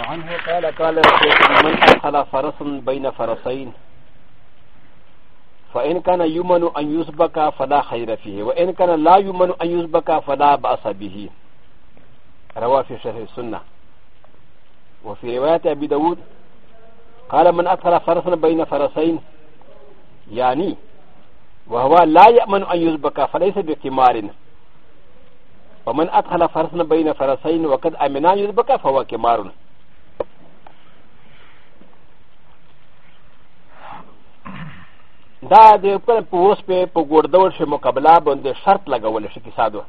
وعنه قال قال من أدخل فرسا بين فرسين فإن كان يمن أن يسبك فلا خير فيه وإن كان لا يمن أن يسبك فلا بأس به رواه في شرح السنة وفي رواية أبي داود قال من أدخل فرسا بين فرسين يعني وهو لا يأمن أن يسبك فليس بكمار ومن أدخل فرسا بين فرسين وقد أمنا يسبك فهو كمار دا د یو کله په اوس پې په ګوردول شي مقابله باندې شرط لګولی شي کسادو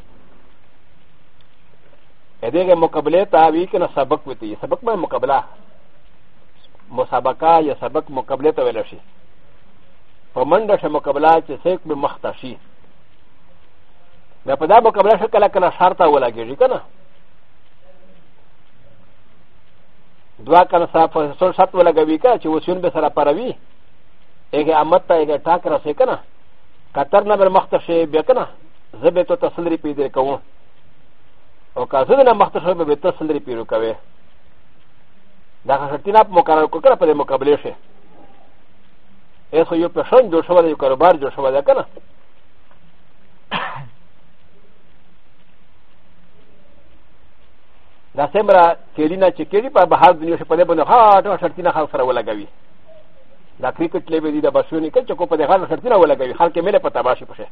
دغه مقابلې ته وی کنه سبق وتی سبق باندې مقابله مسابقه یا سبق مقابله ته ویل شي په منډه شه مقابله چې څوک به مخته شي دا په دا مقابله شه کله کله شرط ولګیږي کنه دوا کنه صاحب سر شرط ولګوي کنه چې وسیون به سره پروي اگه امت تا اگه تاک رسی کنه کتر نبر مختشه بیا کنه زبه تو تسلری پیدر کوون او که زده نه مختشه به تسلری پیرو کوه دا خشتینا په مقرر کو کنه په مقابله شه ایسو یو پشن جوړ شوی یو کاروبار جوړ شوی کنه دا سمره کېلی نه چې کېلی په بهر دنیا شي په دې باندې هاټ شرطي نه خلک سره ولګوي دا کرکټ لیوي دي دا بشونی کچ کو په دغه خرڅینه ولګوي خلک مله په تباشي پشه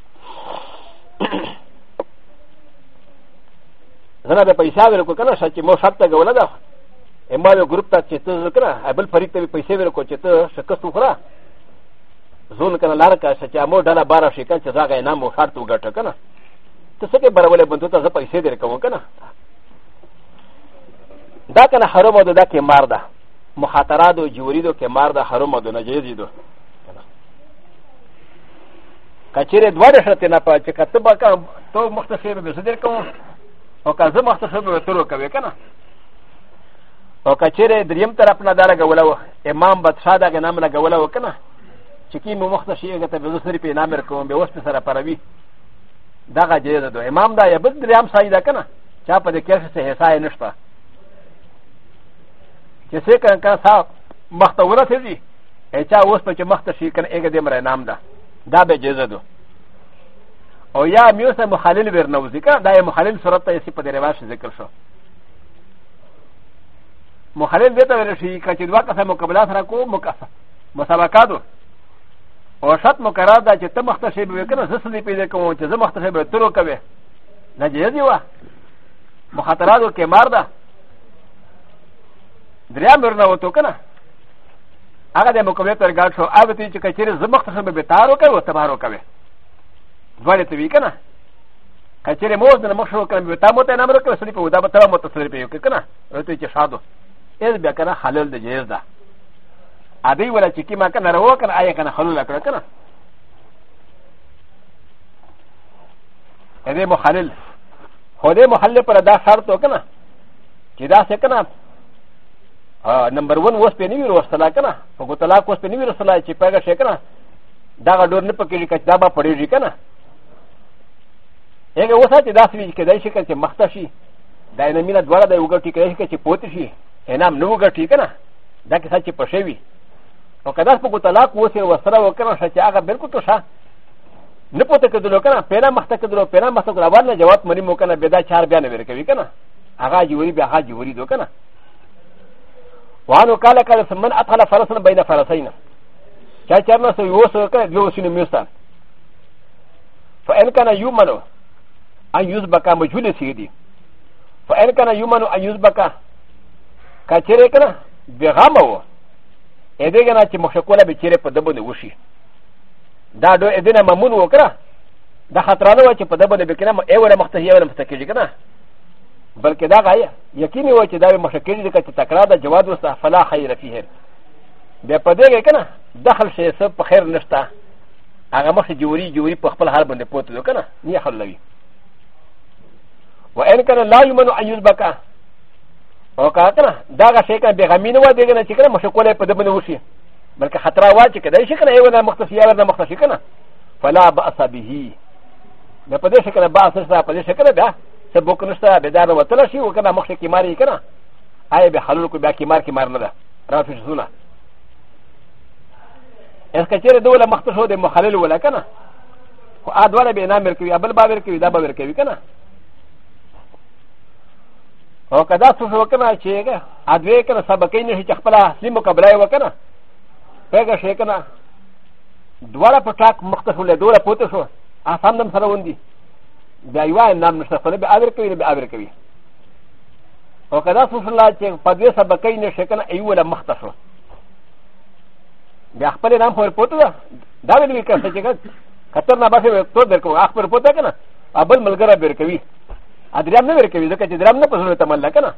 زنا به پیسې ورکو کنه چې مو شرط ته ولا ده اما یو ګروپ ته چې ته کنه ابل فرید ته پیسې ورکو چې ته شکست وکړه زون کنه لار کا چې مو ډله بارا شي کنه چې زاغه نه مو شرط وګټه کنه ته څه کې برولې بندو ته زه پیسې درکوم کنه دا کنه حرام ده دا کې مار ده مخاطرات و جوریدو که مار دا حرم دو نجیزی دو کچیر دوار شرطی نپا چه کتبا کن تو مختصر بسدر کن او که زه مختصر به ترو کوي که نه او که چېرې دریم طرف نه دا لګوله وه امام بدشاه دغه نام لګوله وه که نه چې کې مو مخته شي هغه ته به زه سرې پرې نامر کوم بیا اوس مې سره پروي دغه جایزه ده امام دا یا بل دریم سایي ده که نه چا په دې کښې څه حسا یې نه شته چې څه کړه کړه سا مخ ته ورسېږي چا اوس په چې مخ ته شي کنه هغه دې مړ نام ده دا به جزه ده او یا میوس مخالل ورنوځي کنه دا مخالل صورت ته یې په دې رواج ذکر شو مخالل دې ته ورشي کچې دوا کسه مقابله سره کو مقصه مسابقاتو او شرط مقرر ده چې ته مخ ته شي به کنه زس دې پیدا کوم چې زه مخ ته شي به تر کوې نه جزه دی وا مخاطرات او کې مار ده دریا مرنا و تو کنه هغه د مقابله تر ګاډ شو اوبه ته چې کچېره زمخت سره به تارو کوي او تبارو کوي دوړې ته وی کنه کچېره مو د مخ شو کړم به تامو ته نمبر کړ سړي په ودا به تبا مو تصویر پیو کنه ورته چې شادو اې بیا کنه حلال د جهیز ده ا دې ولا چې کی ما کنه راو کنه آیا کنه حلال کړ کنه دې مخالل هو دې مخالل پر دا شرط وکنه چې دا څه کنه نمبر ون وس په نیوی ورسلا کنه په کو طلاق وس په نیوی ورسلا چې پیغه شي کنه دا غډور نه پکې کچ دا به پړېږي کنه هغه وسه چې داسې وی کېدای شي چې مخته شي دا نه مینه دواړه د وګټي کېدای شي چې پوت شي انام نو وګټي کنه دا کې سچ په شوی او کدا په کو طلاق وس ورسره وکړه چې هغه بالکل تو شه نه پوت کېدلو کنه پیرا مخته کېدلو پیرا مخته کړه باندې جواب مری مو کنه به دا چار بیان ورکوي کنه هغه جوړي به هغه جوړي دو کنه وانو قال كان سمن أدخل فرسا بين فرسين شاكرنا سيوسو كان يوسين ميوسا فإن كان يؤمن أن يسبك مجهول سيدي فإن كان يؤمن أن يسبك كاتيريكنا بغامو إذا كانت مخشقولة بكيري فدبون وشي دا دو إذن ممون وكرا دا خطرانو چې په دبه د بکنه ایوله مخته یوله مخته کېږي که نه بلکې دا غایه یقیني و چې دا مخکې دې کته تکرار د جواد وسه فلا خیر فيه به پدې کې کنه دخل شي سب په خیر نشتا هغه مخ جوړي جوړي په خپل حال باندې پوت کنه نه حل لوي وان کنه لا یمن ایل بکا او کا کنه دا غه شي کنه به غمین و دې نه چې کنه مشکوله په دې باندې وشي بلکې خطر وا چې کده شي کنه یو نه مختصیا ورنه مختصی کنه فلا باس به نه پدې شي کنه باس سره پدې شي کنه س ب و ك ن ش ت ا بدار و تلاشي و كنا مخشي كماري كنا اي بحلولكو بها كمار كمار ندا رافش سونا اسكتير دولا مختشو دي مخلل ولا كنا و ادوالا بينا مركبي ابل بابر كبي دا بابر كبي كنا او كدا سوسو كنا شيكا ادوي كنا سبكين هي تخبلا سلمو كبلاي وكنا فاكا شيكنا دولا بتاك مختشو لدولا بوتشو اصلا سرون دي بیا یو نام نشته خو نه به ابر کوي نه به ابر کوي او که دا سوسل چې په دې سبقې نه شکل ایو له مخته شو بیا خپل نام خور پوته دا دا به وکړ چې خطر نه باسي تو درکو خپل پوته کنه ابل ملګری بیر کوي ادرام نه بیر کوي ځکه چې درام نه پسونه تمل کنه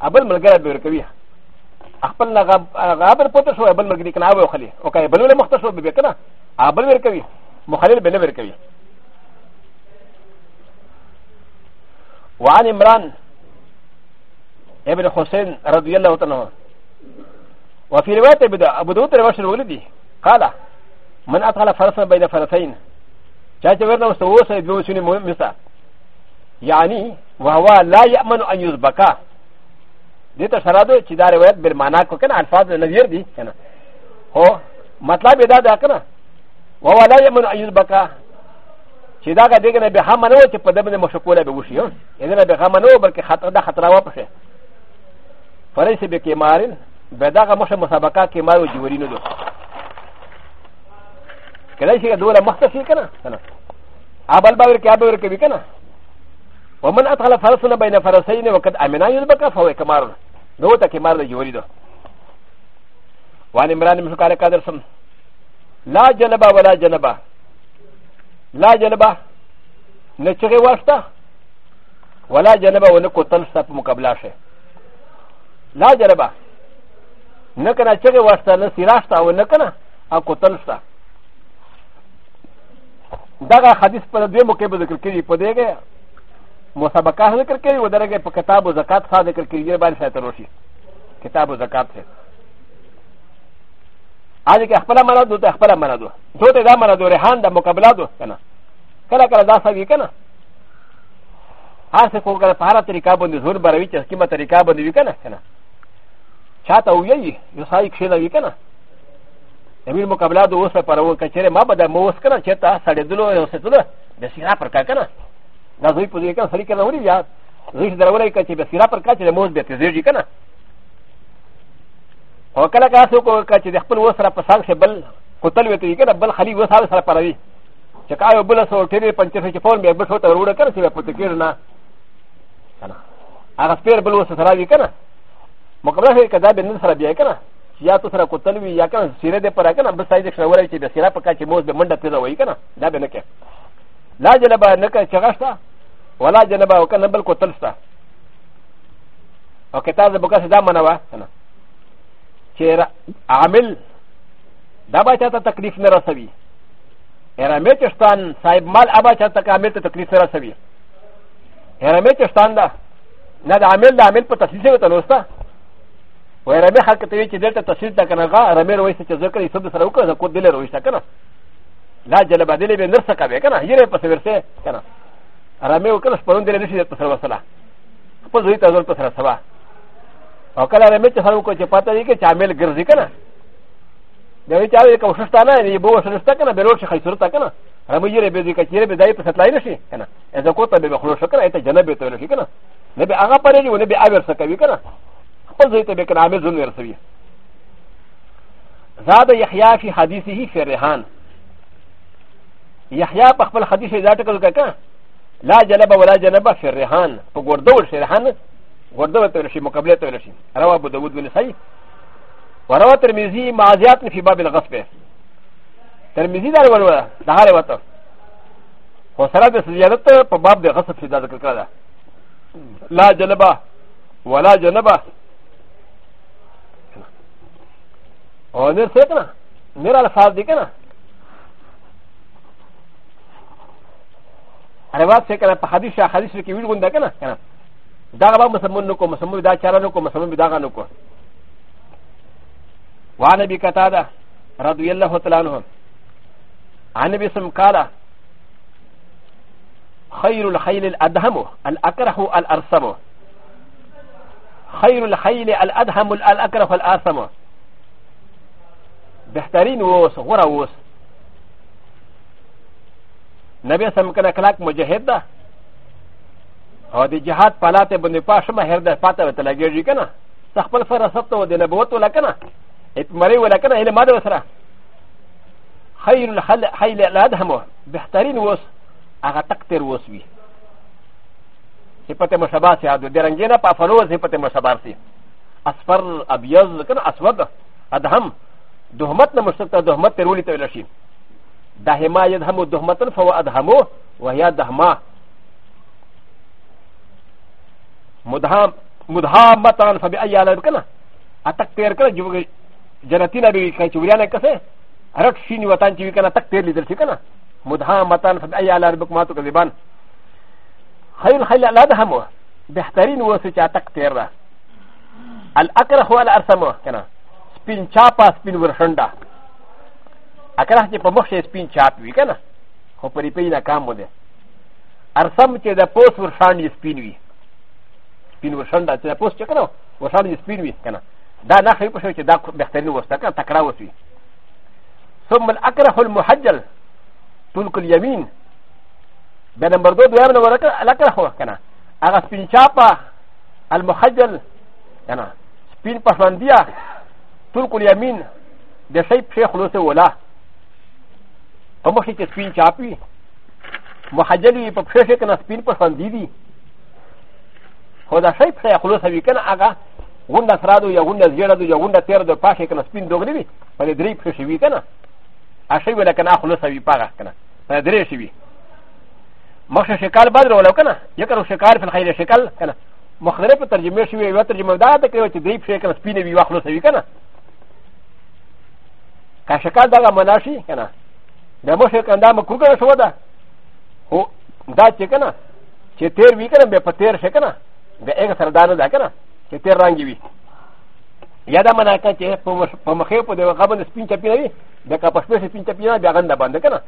ابل ملګری بیر کوي خپل نه غابر پوته شو ابل ملګری کنه او خلی او که بل له مخته شو به کنه ابل بیر کوي مخالل به نه بیر کوي وعن عمران ابن حسين رضي الله عنه وفي روايه ابو داود روايه الولدي قال من اطلع فرسا بين فرسين جاءت ورنا وسوسه بوسن مسا يعني وهو لا يامن ان يزبكا دته شرادو چې دا روایت بل معنا کو کنه الفاظ نظیر دي کنه هو مطلب دا ده کنه وهو لا يامن ان يزبكا چې دا دغه نه به هم نه و چې په دبنه مشکوله به وشي یو نه به هم نه و بلکې خطر دا خطر و پشه فرېسه به کې مارل به دغه مشه مسابقه کې مارو جوړی نه دو کله چې دوله مختصې کنه کنه ابل باور کې ابل کې کنه ومن اتخل فرسنا بين فرسين وقد امنا يلبك فهو كمار دو ته کې مار جوړی دو وان عمران مشکاره قادر سم لا جنبا ولا جنبا لا جلبه نشغي واشتا ولا جلبه ونكو تلسا في مقابلاشه لا جلبه نكنا شغي واشتا نسيراشتا ونكنا اكو تلسا دغه حدیث په دې موقع به ذکر کړي په دغه مسابقه ذکر کړي و درګه په کتاب زکات ښه ذکر کړي باندې ساتل شي کتاب زکات څخه アリカフラマラドとフラマラド。トテダマラドレハンダ、モカブラド、カナ。カラカラダサギカナ。アセコガパラテリカボンディズルバラビチェスキマテリカボンディビカナ。チャタウヨイ、ヨサイクシェラビカナ。エミモカブラドウサパラウカチェレマバダモスカナチェタ、サレドロヨセトラ、ベシラパカカナ。ナズイポジカンサリカナウリヤ、ズイダウレカチェベシラパカチェレモスベティゼジカナ。او کله کا سو کو چې د خپل وسره په سال سه بل قتل وته کې بل خلی وسره سره پروي چې کا یو بل سو ټیری پنځه چې فون به به ته وروړه کړ چې په تکیر نه کنه هغه سپیر بل وسره سره وی کنه مقابله کوي کدا به نن سره بیا کنه یا تو سره قتل وی یا کنه سیره دې پر کنه بس سایه ښه ورای چې د سیره په کا چې موز به منډه پیدا وای کنه دا به نه کې لا جنبه نه کې چغښت ولا جنبه وکنه بل قتل ستا او کتا زبکه دا منوا کنه چې عامل دا به چاته تکلیف نه رسوي هرمې چشتان صاحب مال ابا چاته عامل ته تکلیف نه رسوي هرمې چشتان دا نه د عامل د عامل په تفصیل سره تلوستا و هرمې خلک ته وی چې دلته تفصیل تا کنه غا هرمې رويسته چې ذکر یې سب سره وکړه زکو دلې رويسته کنه لا جلب دلې به نرسه کوي کنه یې په سرسه کنه هرمې وکړه سپوندلې نشي د سره وسلا خپل زوی ته ځل په سره سبا او کله رمې چې هر وکړي پته دی کې چامل ګرځي کنه دا وی چا وی کوشش تا نه دی بو سرسته کنه بیروت شي خیسر تا کنه رمې یې به دې کچې به دای په ستلای نشي کنه اذا کو ته به خلو شکر ایت جنب ته نشي کنه نه به هغه پرې نه به اویر څه کوي کنه خپل ځای ته به کنه عامل ځون ورسوي زاد یحیی فی حدیثه فی ریحان یحیی په خپل حدیث ذات کول کنه لا جنب ولا جنب فی ریحان په ګردول شي ریحان غردوه تولشي مقابله تولشي روى ابو داود بن سعيد وروى ترمذي معزيات في باب الغصب ترمذي دار وروى دهار وتر وسرات زيادت په باب د غصب في ذکر کړه لا جنبه ولا جنبه او نر سيكنا نر الفاظ دي كنا روات سيكنا په حديث حديث کې ویل غونډه کنا کنا ダーバーもそものこもそもだちゃらのこもそもだがのこ。ワネビカタダ、ラドゥエラホテランホ。アネビスムカラ。خير الخيل الأدهم الأكره الأرسم خير الخيل الأدهم الأكره الأرسم بهترين ووس غرا ووس نبي سمكنا كلاك مجهد ده او د جهاد پالاته باندې پاشه مهر د پاته وته لګیږي کنه خپل فراست او د نبوت ولا کنه اتمری ولا کنه اله ماده سره خیر الخل حیل الادهم بهترین وس هغه تقتر وس وی صفته مشابه سي ادو درنګینا په فلو صفته مشابه سي اصفر ابيض کنه اسود ادهم دهمت نه مشتته دهمت ترولي ته لشي دهما يدهم دهمتن فهو ادهمو وهي دهمه مدهامتان فبأي على الكنا أتكتير كنا جوغ جنتينا بي كاي چوريانا كسه رت شيني وطان چوي كنا تكتير لدر شي كنا مدهامتان فبأي على البكماتو كذبان خير خير لا دهمو بهترين وسه چا تكتير را الاكره هو الارسمو كنا سپین چاپا سپین ورشندا اکره چې په مخ شي سپین چاپ وي کنه خو پرې پې نه کام مو ده ارسم چې د پوس ورشان سپین وي سپین وشن دا چې پوس چې کنه وشن سپین وي کنه دا نه خې پښه چې دا بهترین وسته کنه تکرا وسی ثم الاكره المحجل تلك اليمين بیا نمبر دو دویم نمبر الاکره کنه هغه سپین چاپا المحجل کنه سپین پسوندیا تلك اليمين د شی پښه خلوصه ولا په مخ کې سپین چاپی محجل وي په پښه کې کنه سپین پسوندی دي خو دا شی پرې خلاص وي کنه هغه غونډه فرادو یا غونډه زیړه دو یا غونډه تیر دو پاشې کنه سپین دوغلی وي په درې پښې شي وي کنه ا شی ولا کنه خلاص وي پاغه کنه په درې شي وي مخشه شکل بدر ولو کنه یکرو شکار په خیر شکل کنه مختلف ترجمه شوی یو ترجمه دا ته کوي چې درې پښې کنه سپین وي واخلو سوي کنه که شکل دا مناشي کنه دا مخشه کنده مکو کنه شو ده هو دا چې کنه چې تیر وی کنه به په تیر شي کنه がえがさだなだから、けてらんぎび。やだまなかけ、ぽまへぽでわかばんすぴんちゃぴらい、でかぱすぴんちゃぴらい、でがんだばんだから。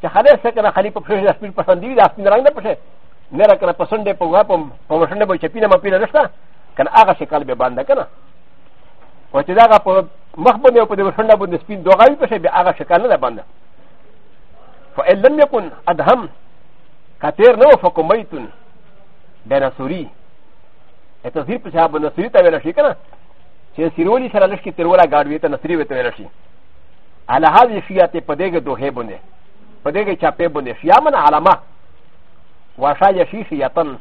じゃはれせかなはりぽぷしゃすぴんぱさんりだすぴんらんだぽせ。ならかなぽそんでぽがぽん、ぽましんでぽちゃぴなまぴらした。かなあがせかべばんだから。わちだがぽ、まほでぽでわしんだぼんすぴんどがいぽせべあがせかなばんだ。فإن لم يكن أدهم كثير نو فكميت بين سوري ا ت ز ي ر ب ش ا ب ن ص ر ي ت ا و ل ش ي ك ن ا ش ي س ي ر و ل ي ش ر ا ل ش ك ي ت ر و ل ا غ ا د و ي ت ن ص ر ي و ت ا و ل ش ي على هذه ش ي ا ت ي قديك دو ه ب و ن ي قديك ش ا ب ب و ن ي ش ي ا م ن على ما وشا يشي ش ي ا ت ن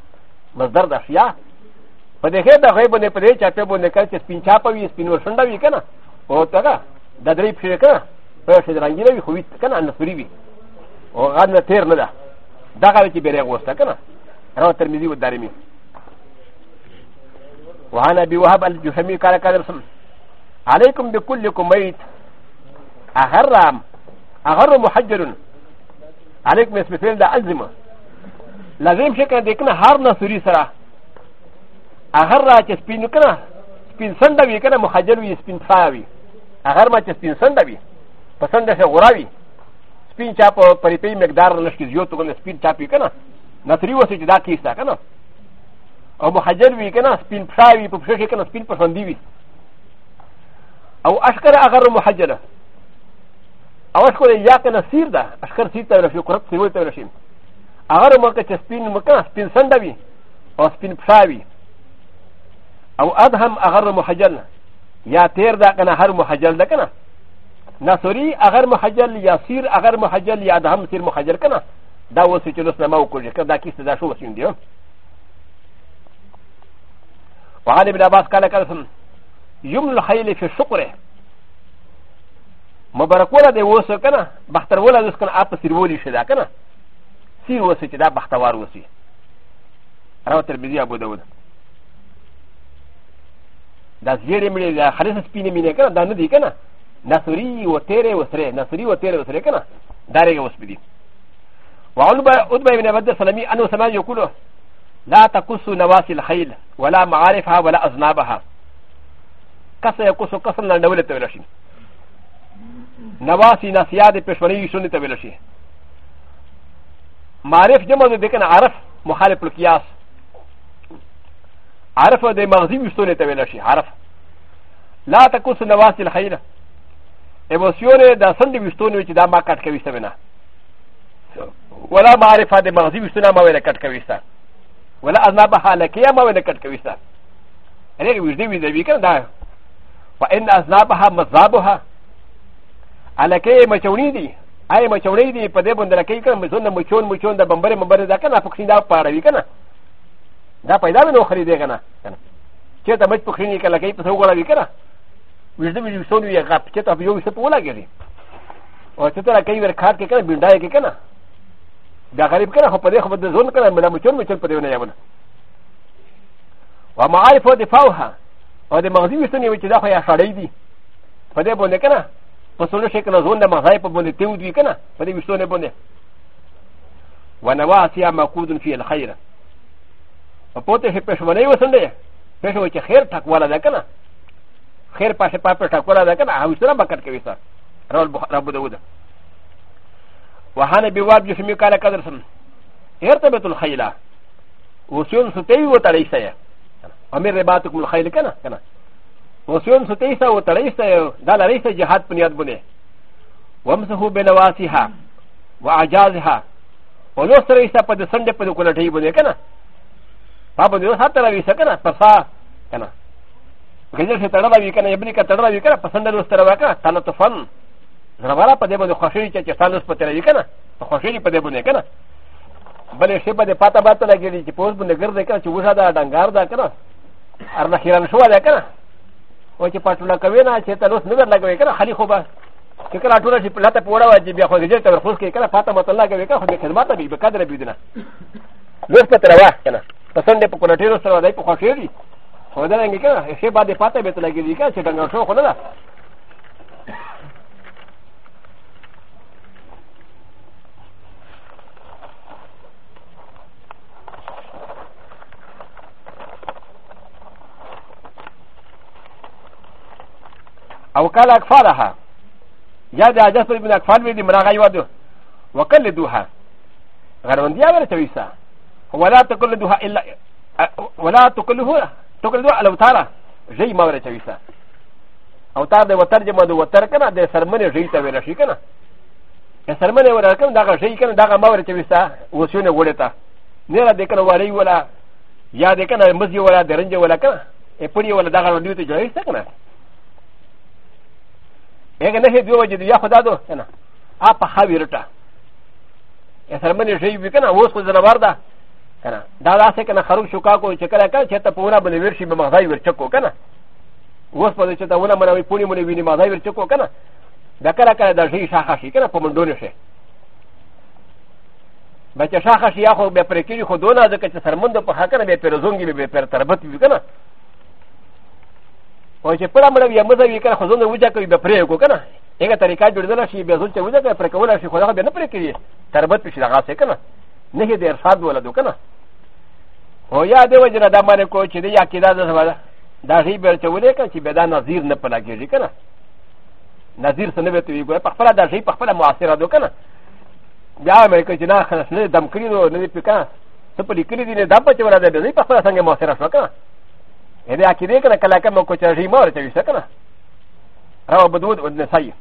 مصدر د ش ي ا قديك دو ه ب و ن ي قديك ش ا ب ب و ن ي كالش سبين شاپوي سبين وشندا وي كنا او تغا دادري بشي كنا فشي رانجينا وي خويت كنا نصري وي او غادنا تير ندا دغا وي بيري غوستا كنا راو ترمزي ودارمي وعن ابي وهب الجهمي قال قال عليكم بكلكم ميت اغرم اغر محجر عليكم اسم فعل ده الزمه لازم شكل ديكنا هار نصري سرا اغر چې سپین کنا سپین سند وی کنا محجر وی سپین فاوي اغر ما چې سپین سند وی پسند شه غراوي سپین چا په پریپی مقدار لشکې زیاتو کنه سپین چا پی کنه نصري وسه چې دا کیسه کنه او مهاجر وی کنه سپین پښاوی په پښه کې کنه سپین پښوندی وی او اشکر اگر مهاجر او اشکر یا کنه سیر ده اشکر سیر ته رفیق قرب سیول ته رشین اگر مکه چې سپین مکه سپین سنده وی او سپین پښاوی او ادهم اگر مهاجر یا تیر ده کنه هر مهاجر ده کنه نصری اگر مهاجر یا سیر اگر مهاجر یا ادهم سیر مهاجر کنه دا وسې چې لسنه ما وکړي کنه دا کیسه دا شو وسیندې وعن ابن عباس قال كالسن يمن الخيل في الشقره مبارك ولا دي وسو كنا بختر ولا دي سكن اپ سيرولي شدا كنا سير وسو چدا بختوار وسي راو ترمذي ابو داود دا زیری مړي دا خالص سپینې مینې کنه دا نه دي کنه نصری و تیرې و سره نصری و تیرې و سره کنه دا رګه وسپدي وعلبه ادبه ابن عبد السلامي انه سمع يقولوا لا تقص نواسي الخيل ولا معارفها ولا أذنابها كسا يقص قصنا نولة تبلشي نواسي نسياد پشوني سنة تبلشي معرف جمع ده كان عرف مخالف القياس عرف ده مغزي سنة تبلشي عرف لا تقص نواسي الخيل ایموسیونه دا سند ویستونه چې دا ما کټ کوي څه ولا معرفه د مغزي ویستونه ما ویل کټ کوي څه ولا أنا بحالكيا ما ولا كتكويسا أنا يوجد من ذلك دا وإن أذنابها مذابها على كي ما تونيدي أي ما تونيدي بدي بند لكي كان مزون مچون مچون دا بمبر مبر دا كان فكسين دا پاروي كان دا پیدا منو خريدي كان چه تا مچ پخيني كان لكي پسو غلا وي كان وجد من يوسون وي غاب چه تا بيو سپولا گري او چه تا لكي ور کار كي كان بيندا كي كان دا غریب کنه خو په دې خو د زون کنه مله مچون مچون په دې نه یمن و معارف د فوها او د مغزي وستنی و چې دا خو یا شړې دي په دې باندې کنه په څلور شي کنه زون د مغزای په باندې تیو دی کنه په دې وستونه باندې و نواسیا مقود فی الخير په پته هي پښمنۍ وسندې پښو چې خیر ټکواله ده کنه خیر پاشه پاپه ټکواله ده کنه هغه سره بکټ کوي سره رول رب داوود وهانا بواب جسمي كالا كدرسن ارتبت الخيلة وسيون ستي وتريسا امير رباتكم الخيل كنا كنا وسيون ستيسا وتريسا دالا ريسا جهاد بنياد بني وامسحوا بنواسها وعجازها ولوس ريسا قد سند قد كنتي بني كنا بابا ديو ساتر ريسا كنا فسا كنا غير ستر ريسا كنا يبني كتر ريسا كنا فسند لوس ترى كنا تنطفن زرواله په دې باندې خوشی چې چې تاسو په تلوي کنه په خوشی په دې باندې کنه بلې شی په دې پاته باته لګېږي چې پوس باندې ګرځي کنه چې وښه دا ډنګار دا کنه ارنه خیران شو دا کنه او چې پټوله کوي نه چې تاسو نظر لګوي کنه خالي خو به چې کله ټوله شي په لاته پوره واجب بیا خو دې ته ورخص کې کنه پاته مت الله کوي کنه خو دې خدمت به قدر بي دینه لوس په تروا کنه پسند په کونه ټیرو سره دای په خوشی دي خو دا رنګ کنه شی باندې پاته به تلګېږي کنه چې ډنګار شو خو نه او قال اكفالها يا دا جسر ابن اكفال بيدي مراغا يودو وكل دوها غرون ديا ولا تويسا ولا تكل دوها الا ولا تكله تكل دوها لو تارا جي ما ولا تويسا او تار دي وترجمه دو وتر كنا دي سرمني جي تا ولا شي كنا سرمني ولا كنا دا جي كنا دا ما ولا تويسا وسونه ولتا نيرا دي كنا وري ولا يا دي كنا مزي ولا درنجه ولا كنا اپني ولا دا غرون ديو تجويسا كنا エガネヘビオジディアフダドエナアパハビルタエサマネジェイビケナウォスコザナバダカナダダセケナハロシュカコチェカラカチェタポーラブリシビマザイブチョコカナウォスパデチェタウナマラウィポリモリビニマザイブチョコカナダカラカラダジェイシャハシケナポモンドネシェバチェシャハシヤホベプレキリホドナザケチェサマンドパハカナベペロゾンギベペルタバティビケナ و چې پلا مړه یا مزه وي کنه خو زونه وځه کوي به پرې کو کنه هغه طریقه جوړدل شي به زونه وځه کوي پر کول شي خو هغه به نه پرې کوي تربت پښه لغا سي کنه نه دې ارشاد ولدو کنه او یا دې وجه دا باندې کو چې دې عقیده ده سبا دا غي به چولې کنه چې به دا نذیر نه پلا کېږي کنه نذیر څه نه به توي ګوره په خپل دا شي په خپل معاصره دو کنه بیا مې کوي چې نه خلاص نه دم کړی نو نه پکا ته په لیکلې دي نه دا په چولا ده دې په خپل څنګه معاصره شو کنه هذا عقيدة كنا كلا كم كوتشا جي مور تبي سكنا رواه بدود والنسائي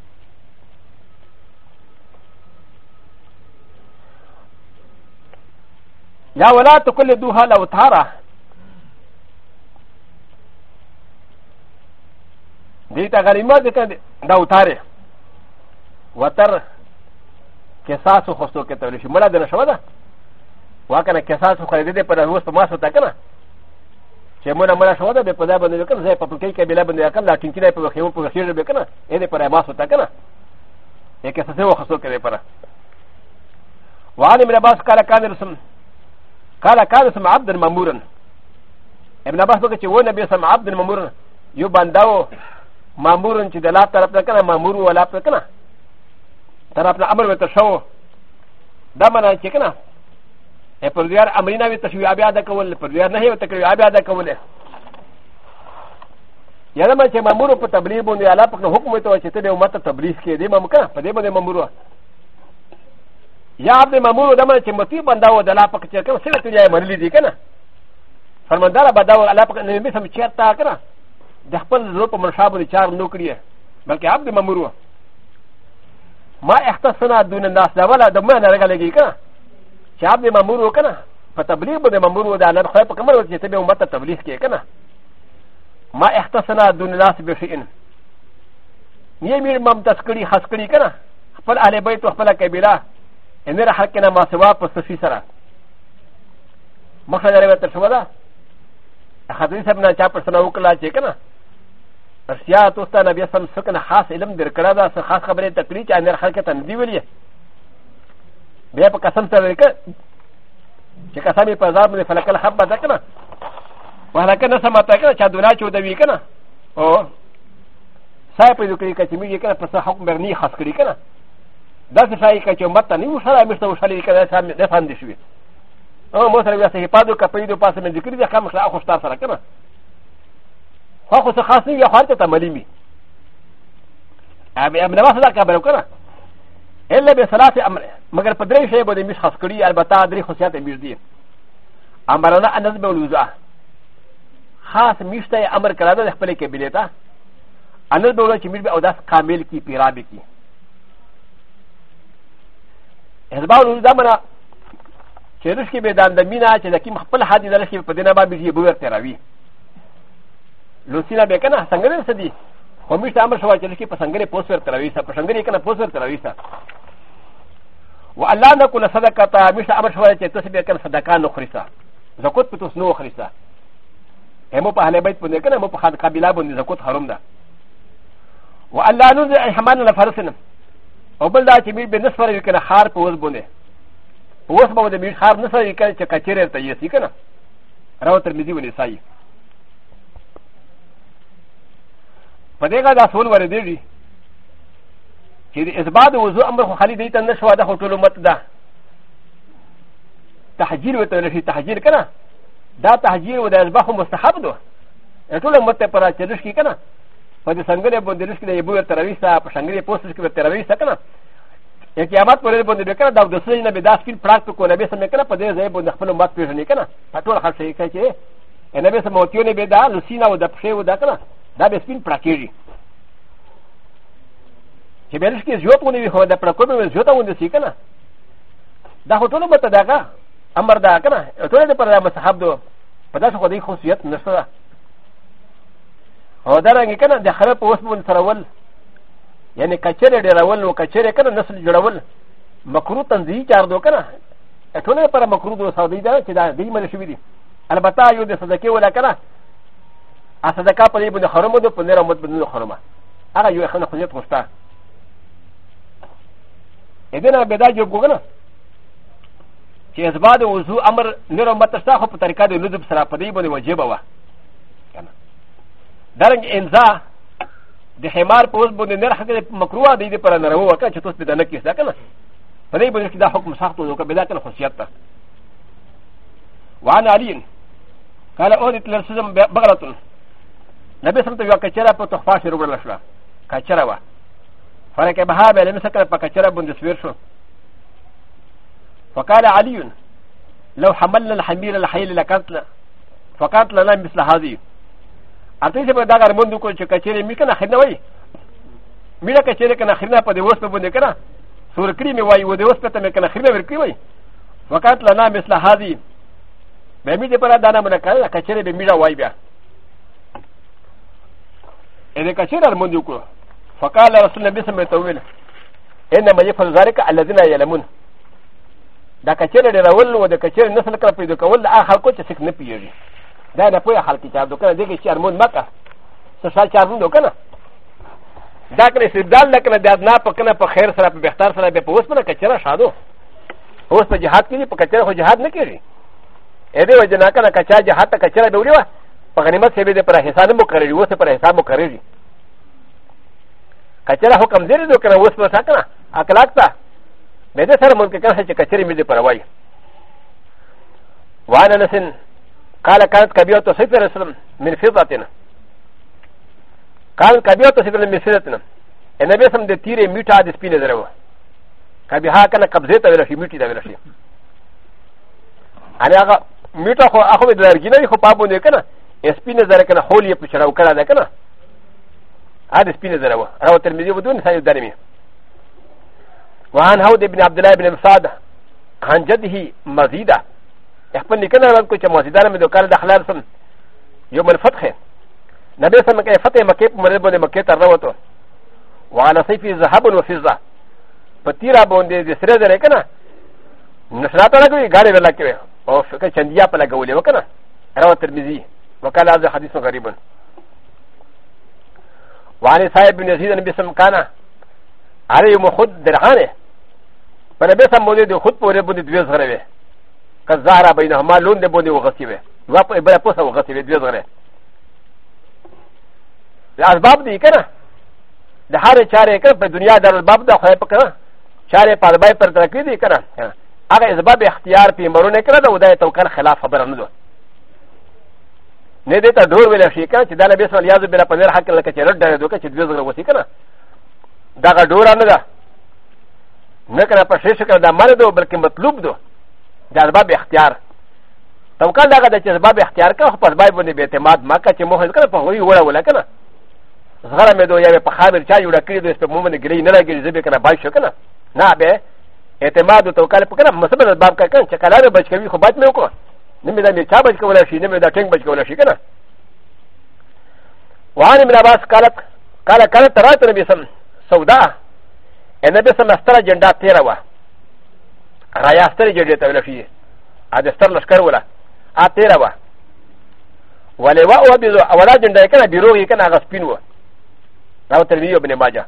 يا ولا تكل دوها لو تارا ديتا غريمة ديتا دو تاري وتر كساسو خصو كتولي شمالا دنا شوالا وكان كساسو خريدة پر روز تماسو تاكنا چې مونږ مړه شو ده په ځای باندې وکړ ځای په پټ کې بلا باندې وکړ لا ټینګ نه په وخیو په وخیو به کنه اې دې پر ما سوتا کنه یې که څه وخصو کړې پر وعن ابن عباس قال كان رسم قال كان رسم عبد مامورن ابن عباس وکړي چې و نبی سم عبد مامورن یو بانداو مامورن چې د لا طرف نه کنه مامور ولا پر کنه طرف نه امر وته شو دا منه چې کنه پر ویار امرینا وی تشوی آبیا دا کول پر ویار نه وی تکوی آبیا دا کول یاده ما چې مامور په تبلیغ باندې اعلی په حکم ته چې ته د امت تبلیغ کې دی ممکن په دې باندې مامور یا عبد مامور دا ما چې متی بندا و د لا په چې کوم سره ته یې منلی دی کنه فرماندار بدا و اعلی په نه سم چیرته کنه د خپل زړه په مرشاب لري چار نو کړی بلکې عبد مامور ما احتسنا دون الناس دا ولا د ما نه رګلګی کنه چې اب دې مامور وکنه په تبلیغ باندې مامور و دا نن خو په کومه ورته ته به امت ته تبلیغ کې کنه ما احتسنا دون الناس بشئن یې میر مم تسکړي خسکړي کنه خپل اهل بیت او خپل قبیله ان را حق نه ما سوا په سفي سره مخه درې تر شو دا حضرت صاحب نه چا پر سره وکړه چې کنه رسیا توستا نبی سم سکنه خاص علم درکړه دا خاص خبره تکلیف ان را حق ته ندی ویلې بیا په قسم سره لیکه چې قسم په عذاب باندې فلکل حبه ده کنه فلکه نه سماته کنه چا دولا چودوي کنه او سای په دې کې چې موږ کنه په حکم برني خاص کړی کنه دا څه ځای کې چې مت نه وشاله مشته وشاله کنه دا سم نه فاندې شوی او مو سره بیا څه پادو کپې دو پاسه مې ذکر دي خام خلا خو ستاسو سره کنه خو خو څه خاص نه یا خارته تملي می ابي ابن واسه دا خبرو کنه الا بثلاث امر مگر پدری شی بده مش خاص کړي البته درې خصيات یې دي امرنا ان نسب الوضع خاص مشته امر کړه د خپل کې بلیتا ان نسب الوضع چې مش به او داس کامل کی پیراب کی اسباب الوضع منا چې رښ کې به د مینا چې د کوم خپل حادثه لري چې په دینه باندې به ورته راوي لوسینا به کنه څنګه سدي خو مشته امر شوه چې لکه په څنګه پوسټ ورته راوي سره په څنګه کنه پوسټ ورته راوي سره و الله نه کول صدقه تا مشه امر شوی چې تاسو به کوم صدقه نه خریسا زکات په تاسو نه خریسا همو په اهل بیت باندې کنه مو په خان قبیله باندې زکات حرام ده و الله نو ذ احمان لفرسن او بل دا چې میر به نسوره وی کنه خار په وز باندې په وس باندې میر خار نسوره وی کنه چې کچیر ته یې کنه راو تر مزي ونی سای په دې کا دا سول ور دی چې اثبات وضو امر خو خالی دی ته نه شوه دا خو ټول امت ده تحجیر ورته ویلی شي تحجیر که نه دا تحجیر و د اصبا خو مستحب ده ټول امت ته پر چلش کي که نه په دې سنګرې باندې لښکې د یبو ورته راویسته په شنګرې پوسټ کې ورته راویسته که نه ا قیامت پورې باندې وکړه دا د سړي نه به داس کې پړاک کو نه به سم کړه په دې ځای باندې خپل مات پیژنې کنه په ټول خلک یې کوي چې نه به سم اوتیو نه به دا لسینا و د پښې و دا کنه دا به سپین پړاکېږي چې بیرش کې زیات ونی وي خو دا پر کومه زیاته ونی سي کنه دا هټول به ته داګه امر دا کنه ټول دې پر دا مصحاب دو په داسې خو دې خصوصیت نشته دا او دا رنګ کنه د خره په اوس مون سرول یعنی کچره ډیرول نو کچره کنه نسل جوړول مکرو تنزیه چار دو کنه ټول پر مکرو دو سعودي دا چې دا دې مل شوې دي البته یو د صدقه ولا کنه ا صدقه په دې باندې حرام ده په نه رحمت باندې حرامه هغه یو خنه خصوصیت مشته ا د ن ا ب د ا ج و ب غنا چې ازبا د وضو امر نرو متستا خو په طریقه د لذب سره په دې باندې واجب و کنه درنګ انزا د حمار په وس باندې نر حق مکروه دی پر نه ورو وکړه چې تاسو به نه کیسه کنه په دې باندې دا حکم سخت وو کبه دا کنه خصيت ته وعن علي قال اولت لرسم بغلطن نبي سمته یو کچره په تخفاش ورغله شو کچره وا فلك بها بلن سكر فكتر بن سويرشو فقال علي لو حملنا الحمير الحيل لقتل فقط لنا مثل هذه اتيت بدا غرمندو كل شكاچيري ميكنا خيرنا وي مينا كچيري كنا خيرنا پد وسط بندي كنا سور كريمي وي ودي وسط تم كنا خيرنا وركي وي فقط لنا مثل هذه بمي دي پرا دانا من كلا كچيري بميرا وي بیا اذا كچيري غرمندو كو فقال رسول الله بسم الله انما يفعل ذلك الذين يعلمون دا کچره ډیرول و د کچره نسل کړه پیدا کول دا خلکو چې سک نه پیږي دا نه پوهه خلک چې دوکنه دغه چې ارمون مکه څه شال چارون دوکنه دا کړي سردال نه کړه د نه په کنه په خیر سره په بهتر سره به پوس پر کچره شادو اوس په جهاد کې په کچره خو جهاد نه کیږي اې دې وجه نه کنه کچا جهاد ته کچره به وړي وا په غنیمت سره به پر حساب مو کړی اوس پر حساب مو کړی کچره حکم زیر دو کنه اوس مسا کنه اکلاک تا به دې سره ممکن کنه چې کچره مې دې پروي وانا نسن قال كانت كبيره تصفر السلام من فضتنا كانت كبيره تصفر من فضتنا النبي سم د تیرې میټه د سپینې درو کبیها کنه قبضه ته ویل شي میټه ته ویل شي انا هغه میټه خو هغه د لرګینه خو پابونه کنه سپینې زره کنه هول یې پچراو کړه ده کنه هذا سبين زروا روى الترمذي ودون سعيد الدرمي وعن هود بن عبد الله بن مسعد عن جده مزيدا يقول لك انا كنت مزيدا من دكان دخلال سن يوم الفتح نبي سمع كيف فتح مكيب مرد بن مكيب تروته وعلى سيف ذهب وفضة فتيرا بوندي دي سري زري كنا نشراتا لكوي غاري بلا كوي او فكر چنديا پلا گولي وكنا روى الترمذي وقال هذا حديث غريب وعن صاحب بن يزيد بن بسم كان علي مخد درهانه فنبسم مولي دي خد بوري بودي دويز غربي كالزهرة بينهما لون دي بودي وغسي بي بلا بوسا وغسي بي دويز غربي الاسباب دي كنا ده هر چاره كنا في دنیا دار الباب ده خواه پکنا چاره پالبای پر ترکی دي كنا اگر اسباب اختیار پی مرونه كنا ده ودای توکل خلاف خبر ندو نه دې ته ډور ویل شي کنه چې دا نبی صلی الله علیه وسلم په نر حق لکه چې رد درې دوکه چې دوی زغره وسی کنه دا غ ډور نه ده نه کنه په شیشه کنه دا مر دو بلکې مطلوب دو دا اسباب اختیار تو کله دا چې اسباب اختیار کړه په اسباب باندې به اعتماد ما کا چې موهل کړه په غوي وړه ولا کنه زغره مې دوی یا په خابر چا جوړ کړی دوی په مومن ګری نه لګی زبې کنه بای شو کنه نه به اعتماد تو کله په کنه مسبب اسباب کا کنه چې کله به بچ کوي خو بچ مې وکړه نمي دا ميتا بچ كولا شي نمي دا تنگ بچ كولا شي كنا وعن ابن عباس قالت قال كانت رأيت نبي سم سوداء النبي سم استرى جندا تيرا وا رايا استرى جندا تولا شي هذا استرى لشكر ولا ا تيرا وا ولواء وبيزو اولا جندا كنا بيروغي كنا غسبين وا راو ترمي ابن ماجه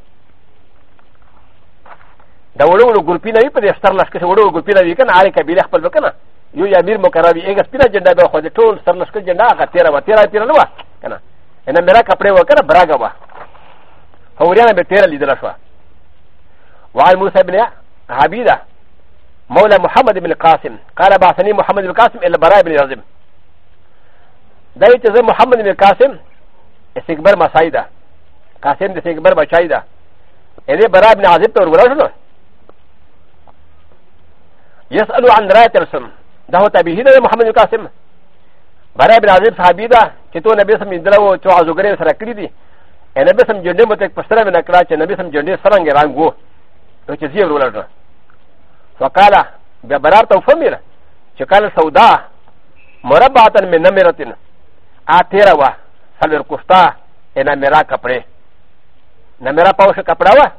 ダウローのグルピナイプでスターラスケーションをグルピナイカンアリカビレクトルカナ。よやみもからびえがスピラジェンダーほでとん、サムスクジェンダーがテラワテラテラノワ。エナメラカプレワカラブラガワ。ハウリアンベテラリデラシワ。ワイムセブネア、ハビダ、モーラ・モハマディブル・カシム、カラバサニ・モハマディブル・カシム、エルバラビリアズム。ダイチズム・モハマディブル・カシム、エセグバーマサイダ、カシム・デセグバーマチャイダ、エレバラビリアズムとウラジュノ。يسأل عن رايترسون だほたびひでもはめるかせん。バラビラゼファビダ、キトナビスミドラウトアズグレーサラクリディ、エネビスミジョネムテクパスラメナクラチ、エネビスミジョネサランゲランゴ、ウチゼロラダ。ファカラ、ビバラトファミラ、チカラサウダ、モラバタンメナメラティン、アテラワ、サルコスタ、エナメラカプレ。ナメラパウシャカプラワ、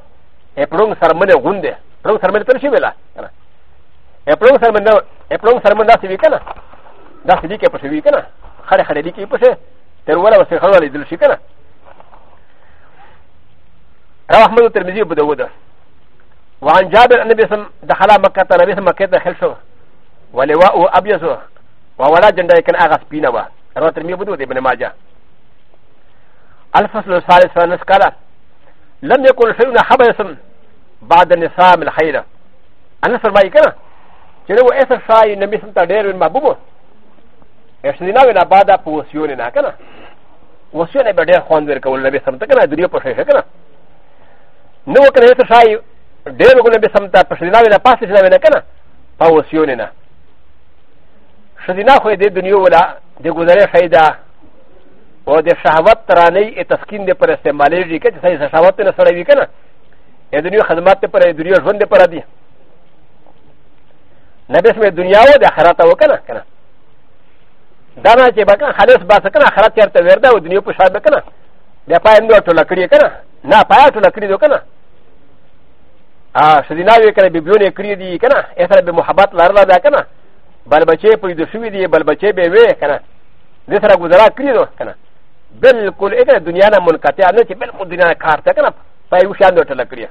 エプロンサムネウンデ、プロンサムネトシュウェラ。エプロンサルメンダエプロンサルメンダシビカナダシビカプシビカナハレハレリキプシェテルワラバセハラリズルシカナラハマドテルミジブドウダ وعن جابر أن بسم دخل مكة نبي سم مكة دخل شو ولواء أبيض وولا جندا كان أغاس بينا وا رواه ترمي بدو ابن ماجه الفصل الثالث فنسكالا لم يكن شيء حبسم بعد النساء من الخير أنا فرمائي كنا チェロエサシャイのミスタデルマブボエスリナウナバダポシューンアカナウォシューネベデルホンデルコウレベサムタカナディオポシェシェカナノーケネサシャイデルコウレベサムタプシリナウナパシリナウナカナパウシューンアシリナウエデルニューラディゴザレシャイダおでシャワトラネイエタスキンデプレステマレジケツサイシャワトラサレビカナエデルニューハズマテプレデルニュージョンデプラディ ن ب س م دنيا و د اخرات و كنا كنا دانا چه بكنا خلص باس كنا اخرات يرتا وردا و دنيا پشار بكنا بیا پای اندو اٹولا کریه كنا نا پای اٹولا کری دو كنا آ شدیناوی كنا بیبیون کری دی كنا اثر به محبت لارلا دا كنا بل بچه پیدا شوی دی بل بچه به وی كنا دسرا گزارا کری دو كنا بالکل اگر دنیا نه منقطع نه چې بالکل دنیا نه کار ته کنه پای وشاندو ټل کړی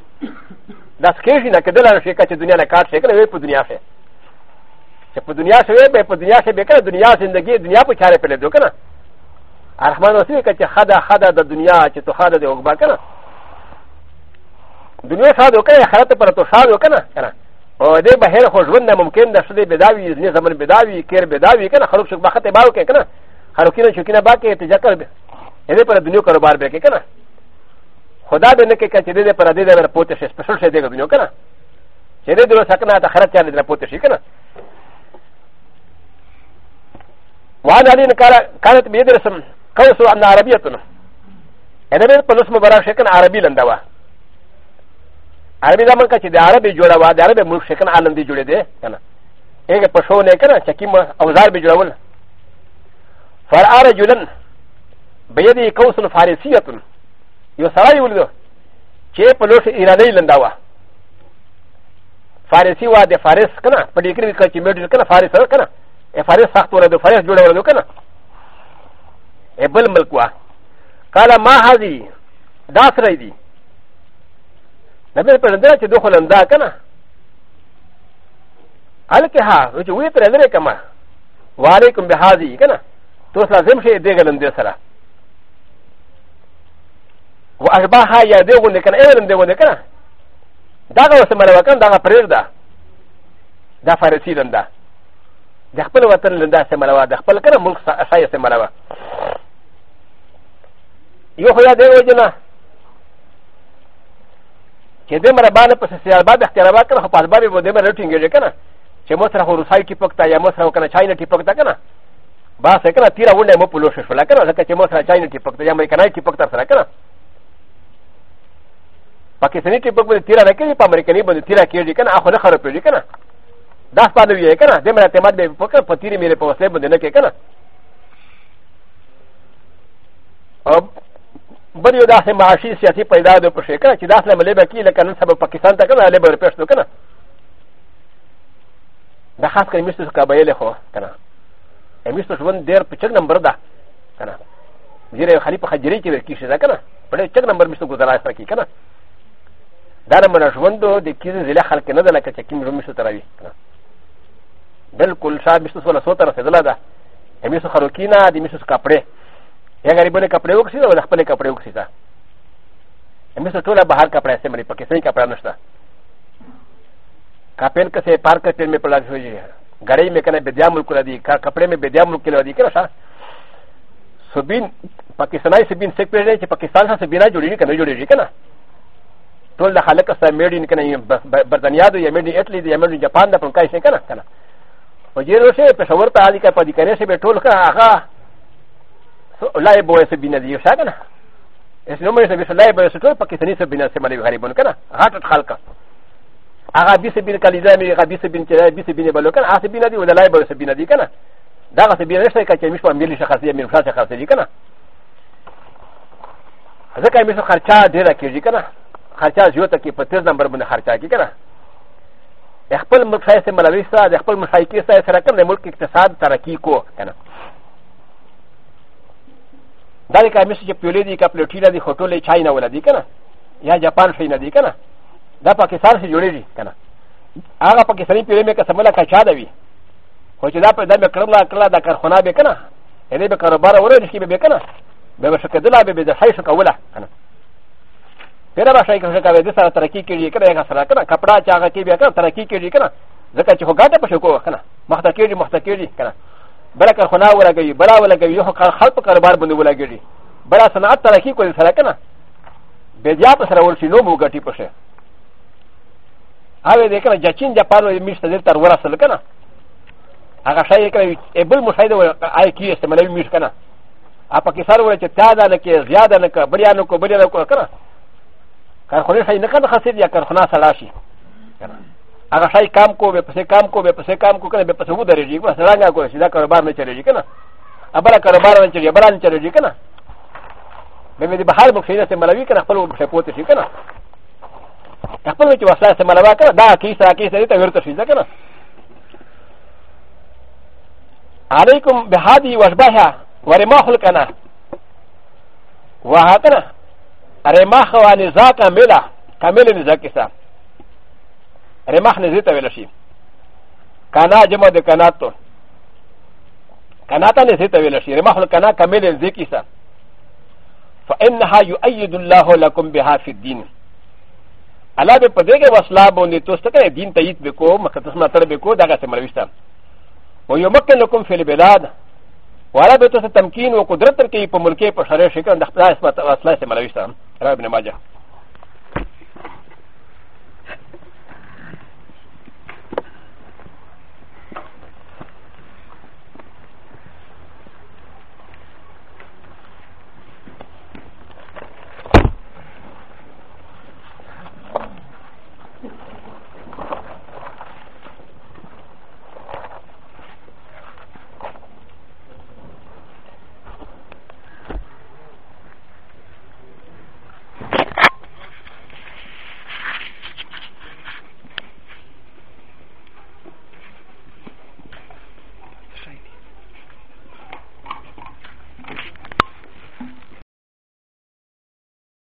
دا سکیږي نه کدل نه شي کچ دنیا نه کار شي کنه وې په دنیا شه چې په دنیا سوی به په دنیا سوی کړه دنیا زندگی دنیا په چاره پلې دوه کنه ارحمان وسی کړه چې خدا خدا د دنیا چې تو خدا دې وګبا کنه دنیا ساده وکړه آخرت پر تو ساده وکړه کنه او دې بهر خو ژوند ممکن ده شدې بداوی ځنې زمون بداوی کیر بداوی کنه خلق شو بخته باو کې کنه خلقینه شوکینه باکه تجکر به دې پر دنیا کاروبار به کې کنه خدا به نه کې چې دې پر دې پر پوتې شي سپیشل شي دې دنیا کنه چې دې د سکنه ته خرچ نه پوتې شي کنه وهذا ان كانت بيدرسم كوسو ان عربيتنا انا بين قلوس مبارك شكل عربي لندوا عربي زمان كاتي عربي جولا وهذا عربي ملك شكل عالندي جولي دي كان ايه بشو نكنا شكيما اوزار بجولول فرعى رجلا بيدي كوس فارسية يسرى ولدو شيء قلوس ايراني لندوا فارسي وهذا فارس كنا بديكري كاتي مدرس كنا فارس كنا فارس سخت ولد فارس جوړ ولد کنه بل ملک وا قال ما هذه داس رہی دی نبی پر اندر چې دوه لندا کنه حال کې ها چې وی پر اندر کما وعلیکم بهذه کنه تو لازم شي دې غلندې سره و اشباها یا دې غونډه کنه ایرن دې غونډه کنه دا اوس مړ وکړه دا پرېږده دا فارسی لنده د خپل وطن له داسې ملوه د خپل کله ملک سایه سه ملوه یو خو یا دې وجه نه چې دې مربانه پسې سیالباد اختیارباد کړه خو په البابې به دې مره ټینګېږي که نه چې مو سره خو روسای کې پکته یا مو سره که نه چاینا کې پکته که نه بس که نه تېره ونډه مو پلوشه شوله که نه ځکه چې مو سره چاینا کې پکته یا امریکنای کې پکته سره که نه پاکستاني ټیپک باندې تېره نه کېږي په امریکني باندې تېره کېږي که نه خو نه خرابېږي که نه ダスパンウィエケナ、デマテマデポカ、パティリミレポセブンデネケケナ。ブリューダーセマシシアティパイダードプシェケナ、チダスレムレベキー、レカンサブパキサンタケナ、レベルペストケナ。ダハスケミスカバエレホケナ。エミストシュンデルプチェナムブダケナ。ジレハリパハジリキキシザケナ。プレチェナムミストグザラスタキケナ。ダラマラシュンド、デキズレハルケナダラケチェキムミストラビケナ。بالکل شاید میسوس ولا سوته رسیدله ده د میسوس خروکي نه د میسوس کپړې یا غریبونه کپړې وکړي او د خپلې کپړې وکړي ده د میسوس ټوله بهر کپړې استعمالي پکې صحیح کپړه نشته کاپین کسې پار کټې مې پلاګ شوی غړې مې کنه بدیا ملک لدی کپړې مې بدیا ملک لدی کړه شاه سبین پاکستاني سبین سیک پیژني چې پاکستان سره سبینا جوړېږي کنه جوړېږي کنه ټول د خلک سره میډین کنه برتانیا د یمن ایټلی د یمن جاپان د پرکای شي کنه کنه و جيرو شيء بشاور تعليقا قد كان شيء بتولكا اغا لا يبوي سبينا دي شاغنا اس نومي سبي لا يبوي سكر باكستاني سبينا سمالي غريبون كنا هات خلقا اغا بي سبين كاليزامي اغا بي سبين كلا بي سبين بلوكا ا سبينا دي ولا لا يبوي سبينا دي كنا داغا سبينا شيء كان مش ماميلي شخصيه من فرنسا شخصيه كنا ځکه مې څه خرچا ډیره کېږي که نه خرچا زیاته کې په تیز نمبر باندې خرچا کې که نه خپل ملک شای سره ملوي سره د خپل مشایکی سره سره کوم د ملک اقتصاد ترقی کو کنه دا د کامیس چې پیولې دي کا پلوټینا دي هوټلې چاینا ولا دي کنه یا جاپان شي نه دي کنه دا پاکستان سره جوړې دي کنه هغه پاکستاني پیولې مې که سملا کا چا دی خو چې دا په دمه کړلا کړلا دا کارخونه به کنه یې به کاروبار اورې شي به کنه به شکه دلا به د شای شکه ولا کنه ペラバシャイクシャカベディサータラキキリケレガサラカナカプラチャガキビアカタラキキリケナザカチホガタパショコカナマタキリマタキリケナバラカホナウラゲリバラウラゲリヨハハパカバーブンウラゲリバラサナタラキコリサラカナベディアパサラウシノムガティパシェアウェディカナジャチンジャパンミスタデタウラサラカナアガシャイクエブルムサイドアイキエステマレミスカナアパキサウラチェタダナケズヤダナカブリアノコブリアノコカナカホレシャイナカナハセリアカホナサラシアガシャイカムコベプセカムコベプセカムコベプセウダレジーバサランガゴシダカバーメチェレジカナアバラカバーメチェレバランチェレジカナメメディバハルボシナセマラビカナフォローセポテシカナカフォローチワサセマラバカダーキーサーキーサーキーサーキーサーキーサー عليكم بهذه واشباهها ورماح القناه وهكذا رماخ و نزا کاملا کامل نزا کسا رماخ نزی تا ویلشی کانا جمع ده کانا تو کانا تا نزی تا ویلشی رماخ الکانا کامل نزی کسا فإنها يؤيد الله لكم بها في الدين الله به پدې کې وسلا باندې تاسو ته دین تایید وکړو مکه تاسو مطلب وکړو دا څه مرويستا او یو مکه لكم فی البلاد ولا بيتو تمكين وقدرت كي يملكي بشرى شكرا دخلت اصلا ملوثا رابن ماجه